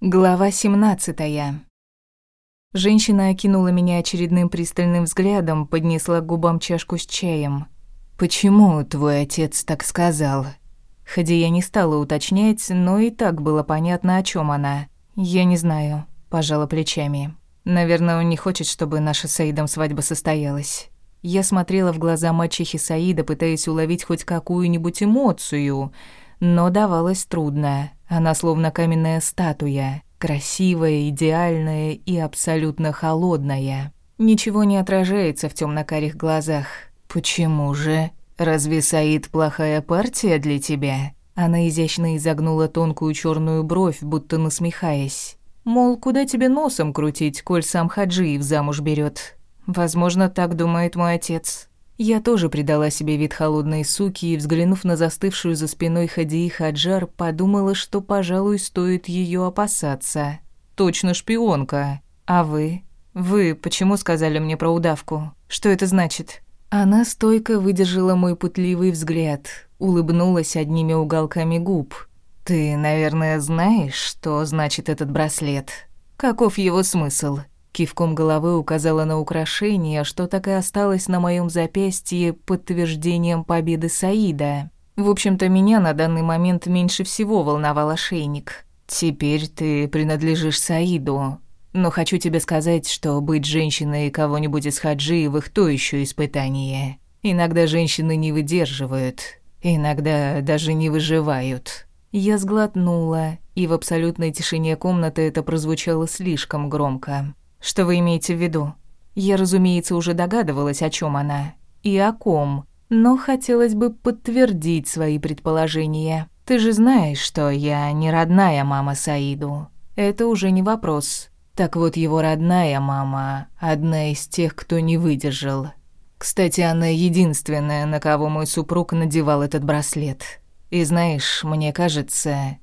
Глава 17. Женщина окинула меня очередным пристальным взглядом, поднесла к губам чашку с чаем. «Почему твой отец так сказал?» Хотя я не стала уточнять, но и так было понятно, о чем она. «Я не знаю», – пожала плечами. «Наверное, он не хочет, чтобы наша с Саидом свадьба состоялась». Я смотрела в глаза мачехи Саида, пытаясь уловить хоть какую-нибудь эмоцию – но давалось трудно. Она словно каменная статуя, красивая, идеальная и абсолютно холодная. Ничего не отражается в темно-карих глазах. «Почему же? Разве Саид плохая партия для тебя?» Она изящно изогнула тонкую черную бровь, будто насмехаясь. Мол, куда тебе носом крутить, коль сам Хаджиев замуж берет? Возможно, так думает мой отец. Я тоже придала себе вид холодной суки и, взглянув на застывшую за спиной Хадии Хаджар, подумала, что, пожалуй, стоит ее опасаться. Точно шпионка. А вы? Вы почему сказали мне про удавку? Что это значит? Она стойко выдержала мой путливый взгляд, улыбнулась одними уголками губ. Ты, наверное, знаешь, что значит этот браслет? Каков его смысл? Кивком головы указала на украшение, что так и осталось на моем запястье подтверждением победы Саида. В общем-то, меня на данный момент меньше всего волновал ошейник. «Теперь ты принадлежишь Саиду. Но хочу тебе сказать, что быть женщиной кого-нибудь из хаджиевых – то еще испытание. Иногда женщины не выдерживают, иногда даже не выживают». Я сглотнула, и в абсолютной тишине комнаты это прозвучало слишком громко. Что вы имеете в виду? Я, разумеется, уже догадывалась, о чем она и о ком, но хотелось бы подтвердить свои предположения. Ты же знаешь, что я не родная мама Саиду. Это уже не вопрос. Так вот, его родная мама – одна из тех, кто не выдержал. Кстати, она единственная, на кого мой супруг надевал этот браслет. И знаешь, мне кажется...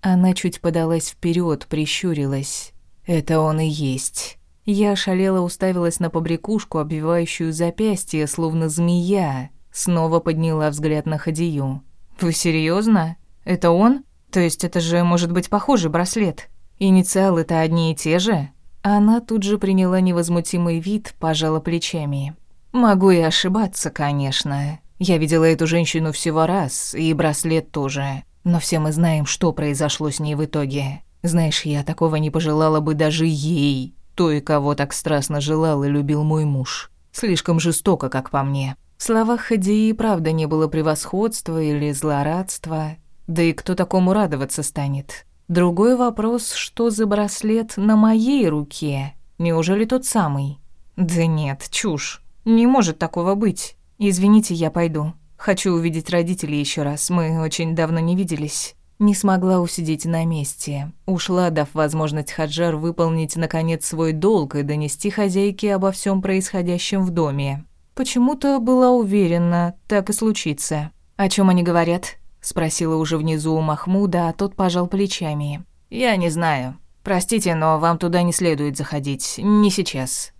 Она чуть подалась вперед, прищурилась. Это он и есть. Я ошалела уставилась на побрякушку, обвивающую запястье, словно змея. Снова подняла взгляд на Хадию. «Вы серьезно? Это он? То есть это же может быть похожий браслет? Инициалы-то одни и те же?» Она тут же приняла невозмутимый вид, пожала плечами. «Могу и ошибаться, конечно. Я видела эту женщину всего раз, и браслет тоже. Но все мы знаем, что произошло с ней в итоге. Знаешь, я такого не пожелала бы даже ей, той, кого так страстно желал и любил мой муж. Слишком жестоко, как по мне. В словах Хадии правда не было превосходства или злорадства. Да и кто такому радоваться станет? Другой вопрос, что за браслет на моей руке? Неужели тот самый? Да нет, чушь. Не может такого быть. Извините, я пойду. Хочу увидеть родителей еще раз. Мы очень давно не виделись. Не смогла усидеть на месте. Ушла, дав возможность Хаджар выполнить, наконец, свой долг и донести хозяйке обо всем происходящем в доме. Почему-то была уверена, так и случится. «О чем они говорят?» – спросила уже внизу у Махмуда, а тот пожал плечами. «Я не знаю. Простите, но вам туда не следует заходить. Не сейчас».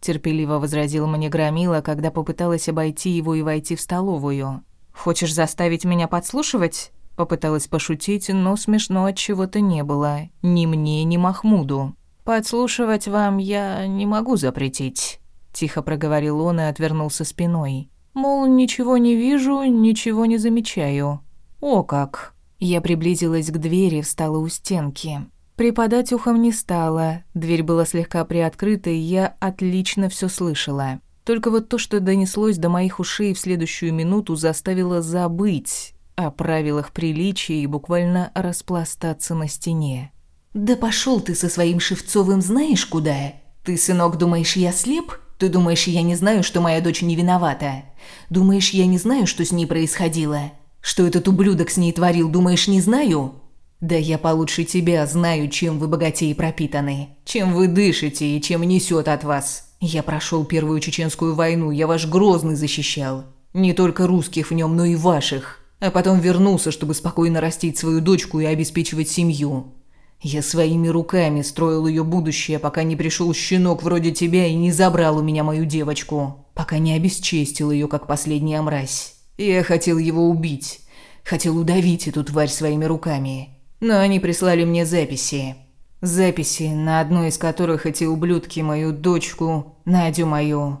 Терпеливо возразил мне Громила, когда попыталась обойти его и войти в столовую. «Хочешь заставить меня подслушивать?» Попыталась пошутить, но смешно от чего-то не было. Ни мне, ни Махмуду. «Подслушивать вам я не могу запретить», — тихо проговорил он и отвернулся спиной. «Мол, ничего не вижу, ничего не замечаю». «О как!» Я приблизилась к двери, встала у стенки. Припадать ухом не стала, дверь была слегка приоткрыта, и я отлично все слышала. Только вот то, что донеслось до моих ушей в следующую минуту, заставило забыть, о правилах приличия и буквально распластаться на стене. «Да пошел ты со своим Шевцовым знаешь куда? Ты, сынок, думаешь, я слеп? Ты думаешь, я не знаю, что моя дочь не виновата? Думаешь, я не знаю, что с ней происходило? Что этот ублюдок с ней творил, думаешь, не знаю?» «Да я получше тебя знаю, чем вы богатей пропитаны, чем вы дышите и чем несет от вас. Я прошел Первую Чеченскую войну, я ваш Грозный защищал. Не только русских в нем, но и ваших а потом вернулся, чтобы спокойно растить свою дочку и обеспечивать семью. Я своими руками строил ее будущее, пока не пришел щенок вроде тебя и не забрал у меня мою девочку, пока не обесчестил ее, как последняя мразь. Я хотел его убить, хотел удавить эту тварь своими руками, но они прислали мне записи. Записи, на одной из которых эти ублюдки мою дочку, Надю мою.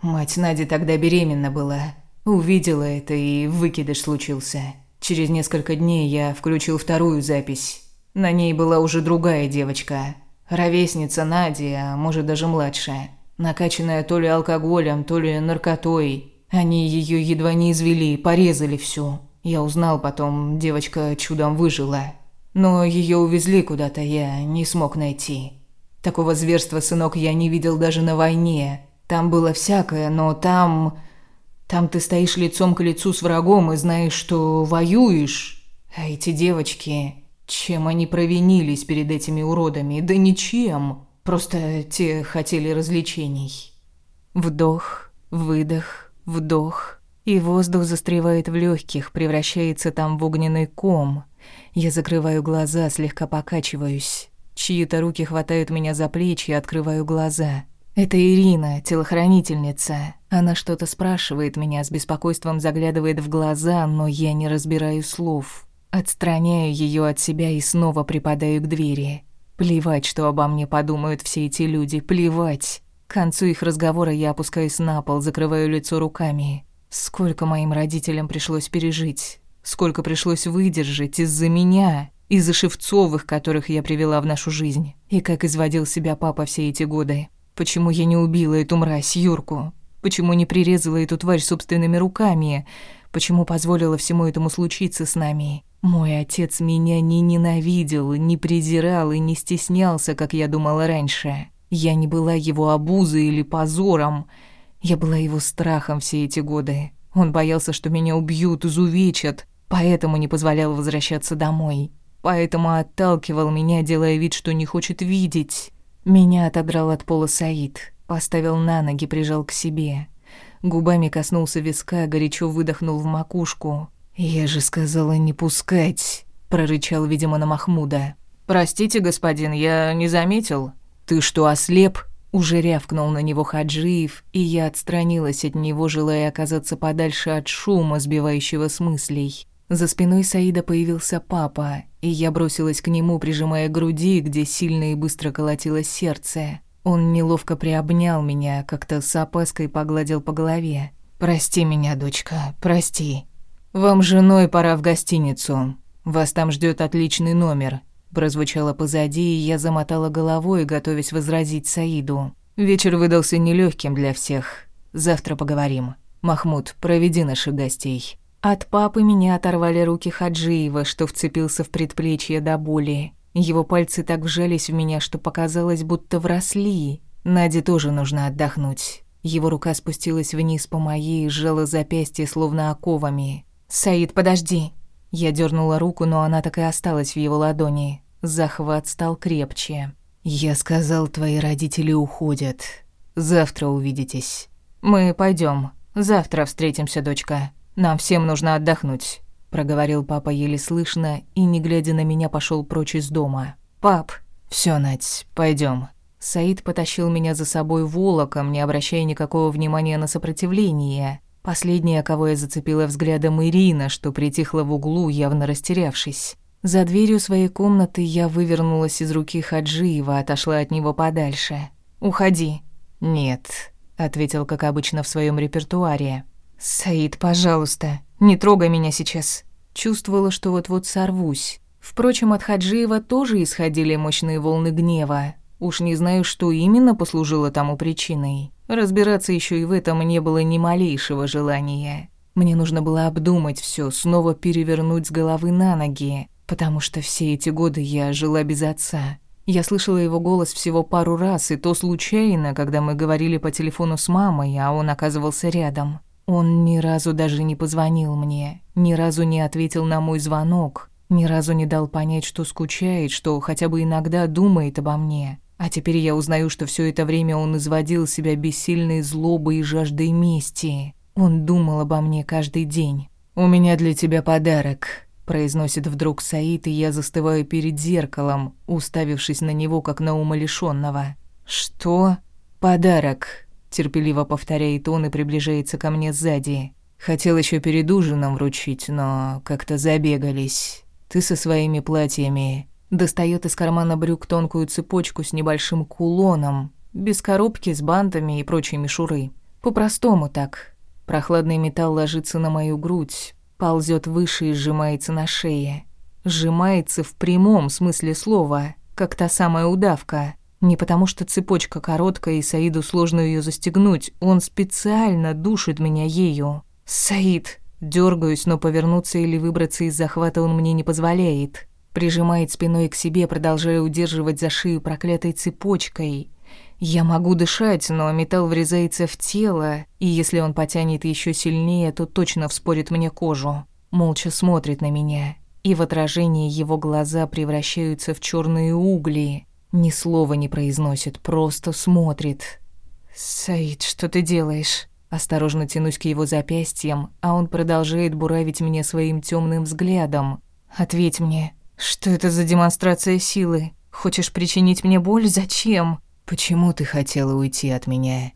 Мать Нади тогда беременна была. Увидела это, и выкидыш случился. Через несколько дней я включил вторую запись. На ней была уже другая девочка. Ровесница Нади, а может даже младшая. Накачанная то ли алкоголем, то ли наркотой. Они ее едва не извели, порезали всю. Я узнал потом, девочка чудом выжила. Но ее увезли куда-то, я не смог найти. Такого зверства, сынок, я не видел даже на войне. Там было всякое, но там... Там ты стоишь лицом к лицу с врагом и знаешь, что воюешь. А эти девочки... Чем они провинились перед этими уродами? Да ничем. Просто те хотели развлечений. Вдох, выдох, вдох. И воздух застревает в легких, превращается там в огненный ком. Я закрываю глаза, слегка покачиваюсь. Чьи-то руки хватают меня за плечи, открываю глаза. Это Ирина, телохранительница. Она что-то спрашивает меня, с беспокойством заглядывает в глаза, но я не разбираю слов. Отстраняю ее от себя и снова припадаю к двери. Плевать, что обо мне подумают все эти люди, плевать. К концу их разговора я опускаюсь на пол, закрываю лицо руками. Сколько моим родителям пришлось пережить, сколько пришлось выдержать из-за меня, из-за Шевцовых, которых я привела в нашу жизнь. И как изводил себя папа все эти годы. Почему я не убила эту мразь, Юрку? Почему не прирезала эту тварь собственными руками? Почему позволила всему этому случиться с нами? Мой отец меня не ненавидел, не презирал и не стеснялся, как я думала раньше. Я не была его обузой или позором. Я была его страхом все эти годы. Он боялся, что меня убьют, изувечат, поэтому не позволял возвращаться домой. Поэтому отталкивал меня, делая вид, что не хочет видеть. Меня отодрал от пола Саид, поставил на ноги, прижал к себе. Губами коснулся виска, горячо выдохнул в макушку. «Я же сказала не пускать», — прорычал, видимо, на Махмуда. «Простите, господин, я не заметил». «Ты что, ослеп?» Уже рявкнул на него Хаджиев, и я отстранилась от него, желая оказаться подальше от шума, сбивающего с мыслей. За спиной Саида появился папа, и я бросилась к нему, прижимая к груди, где сильно и быстро колотилось сердце. Он неловко приобнял меня, как-то с опаской погладил по голове. «Прости меня, дочка, прости. Вам женой пора в гостиницу. Вас там ждет отличный номер». Прозвучало позади, и я замотала головой, готовясь возразить Саиду. Вечер выдался нелегким для всех. Завтра поговорим. Махмуд, проведи наших гостей. От папы меня оторвали руки Хаджиева, что вцепился в предплечье до боли. Его пальцы так вжались в меня, что показалось, будто вросли. Наде тоже нужно отдохнуть. Его рука спустилась вниз по моей и сжала запястье, словно оковами. «Саид, подожди!» Я дернула руку, но она так и осталась в его ладони. Захват стал крепче. «Я сказал, твои родители уходят. Завтра увидитесь. Мы пойдем. Завтра встретимся, дочка». Нам всем нужно отдохнуть», — проговорил папа еле слышно и, не глядя на меня, пошел прочь из дома. «Пап!» «Всё, Надь, пойдём». Саид потащил меня за собой волоком, не обращая никакого внимания на сопротивление. Последняя, кого я зацепила взглядом, Ирина, что притихла в углу, явно растерявшись. За дверью своей комнаты я вывернулась из руки Хаджиева, отошла от него подальше. «Уходи». «Нет», — ответил, как обычно, в своем репертуаре. «Саид, пожалуйста, не трогай меня сейчас». Чувствовала, что вот-вот сорвусь. Впрочем, от Хаджиева тоже исходили мощные волны гнева. Уж не знаю, что именно послужило тому причиной. Разбираться еще и в этом не было ни малейшего желания. Мне нужно было обдумать все, снова перевернуть с головы на ноги, потому что все эти годы я жила без отца. Я слышала его голос всего пару раз, и то случайно, когда мы говорили по телефону с мамой, а он оказывался рядом. Он ни разу даже не позвонил мне, ни разу не ответил на мой звонок, ни разу не дал понять, что скучает, что хотя бы иногда думает обо мне. А теперь я узнаю, что все это время он изводил себя бессильной злобой и жаждой мести. Он думал обо мне каждый день. «У меня для тебя подарок», — произносит вдруг Саид, и я застываю перед зеркалом, уставившись на него, как на умалишённого. «Что?» «Подарок», терпеливо повторяет он и приближается ко мне сзади. Хотел еще перед ужином вручить, но как-то забегались. Ты со своими платьями Достает из кармана брюк тонкую цепочку с небольшим кулоном, без коробки с бантами и прочей мишуры. По-простому так. Прохладный металл ложится на мою грудь, ползет выше и сжимается на шее. Сжимается в прямом смысле слова, как та самая удавка. Не потому что цепочка короткая и Саиду сложно ее застегнуть, он специально душит меня ею. Саид, дергаюсь, но повернуться или выбраться из захвата он мне не позволяет. Прижимает спиной к себе, продолжая удерживать за шею проклятой цепочкой. Я могу дышать, но металл врезается в тело, и если он потянет еще сильнее, то точно вспорит мне кожу. Молча смотрит на меня, и в отражении его глаза превращаются в черные угли. Ни слова не произносит, просто смотрит. «Саид, что ты делаешь?» Осторожно тянусь к его запястьям, а он продолжает буравить меня своим темным взглядом. «Ответь мне, что это за демонстрация силы? Хочешь причинить мне боль? Зачем?» «Почему ты хотела уйти от меня?»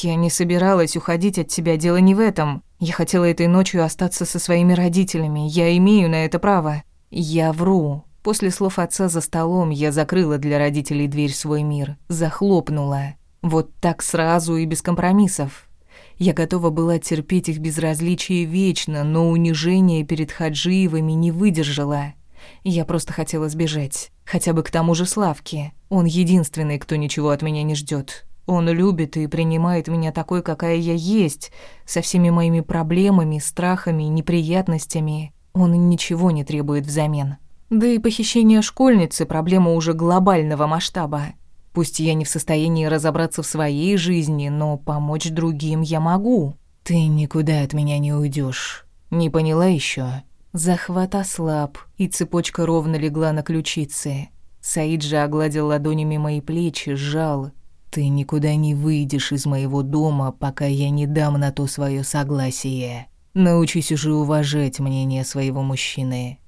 «Я не собиралась уходить от тебя, дело не в этом. Я хотела этой ночью остаться со своими родителями, я имею на это право. Я вру. После слов отца за столом я закрыла для родителей дверь свой мир, захлопнула. Вот так сразу и без компромиссов. Я готова была терпеть их безразличие вечно, но унижение перед Хаджиевыми не выдержала. Я просто хотела сбежать. Хотя бы к тому же Славке. Он единственный, кто ничего от меня не ждет. Он любит и принимает меня такой, какая я есть, со всеми моими проблемами, страхами, неприятностями. Он ничего не требует взамен. Да и похищение школьницы – проблема уже глобального масштаба. Пусть я не в состоянии разобраться в своей жизни, но помочь другим я могу. Ты никуда от меня не уйдешь. Не поняла еще? Захват ослаб, и цепочка ровно легла на ключице. Саид же огладил ладонями мои плечи, сжал. «Ты никуда не выйдешь из моего дома, пока я не дам на то свое согласие. Научись уже уважать мнение своего мужчины.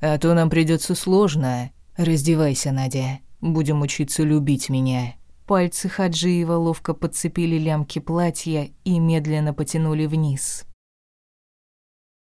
А то нам придется сложно. Раздевайся, Надя. Будем учиться любить меня». Пальцы Хаджиева ловко подцепили лямки платья и медленно потянули вниз.